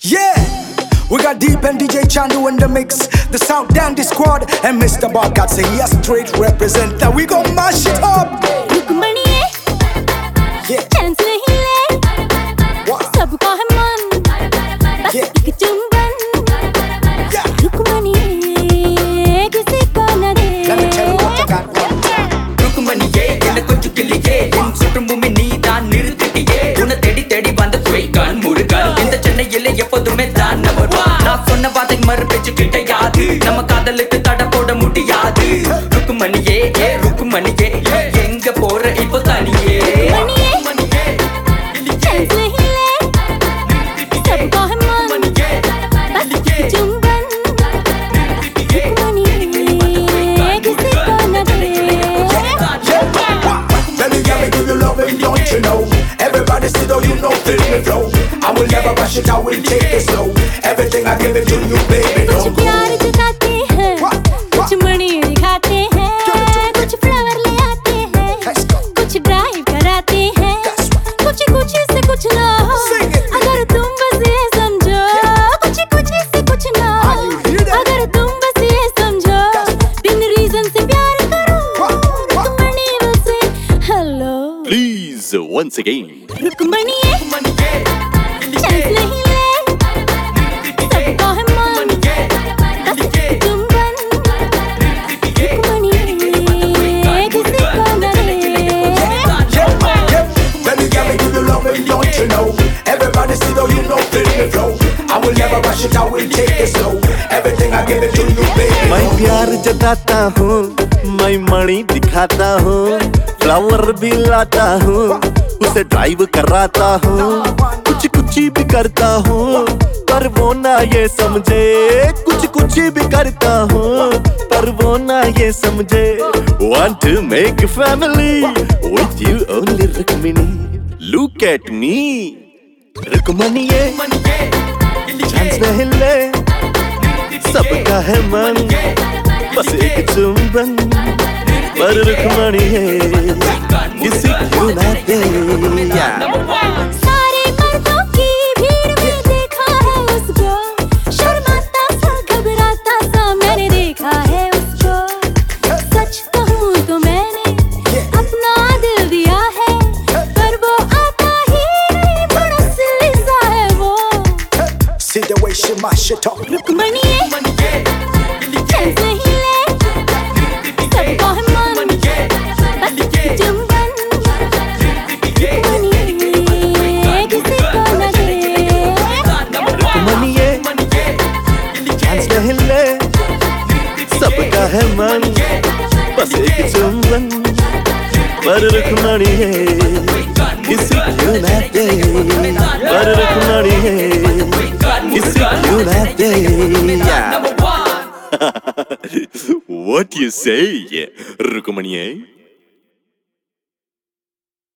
Yeah, we got Deep and DJ Chandu in the mix. The South Dandy Squad and Mr. Barkat say yes, straight represent that we gon' mash it up. மணியே. எங்க போற இப்போ தனியே? You know, everybody see though you know feel me flow. I will never rush it, I will take it slow. Everything I give it to you, baby, don't go. to you, baby, मैं don't go. प्यार जताता हूँ मैं मणि दिखाता हूँ flower भी लाता हूँ, उसे ड्राइव कराता हूँ कुछ कुछ भी करता हूँ, पर वो ना ये समझे कुछ कुछ भी करता हूँ, पर वो ना ये समझे, Want to make a family with you only Rukmini Look at me. ये चांस नहीं ले सबका है मन, बस एक चुंबन। पर रुकमणी है। किसी क्यों ना दे सारे मर्दों की भीड़ में देखा है उसको। शर्माता सा घबराता सा मैंने देखा है उसको। सच कहूँ तो मैंने अपना दिल दिया है पर वो आता ही नहीं बड़ा सिल्ली सा है वो। See the way she mash it up. रुकमणिए चांस सबका है मन बस एक चुंबन पर रुकमणी है किसी क्यों ना दे पर रुकमणी है किसी क्यों ना दे What you say, Rukumani?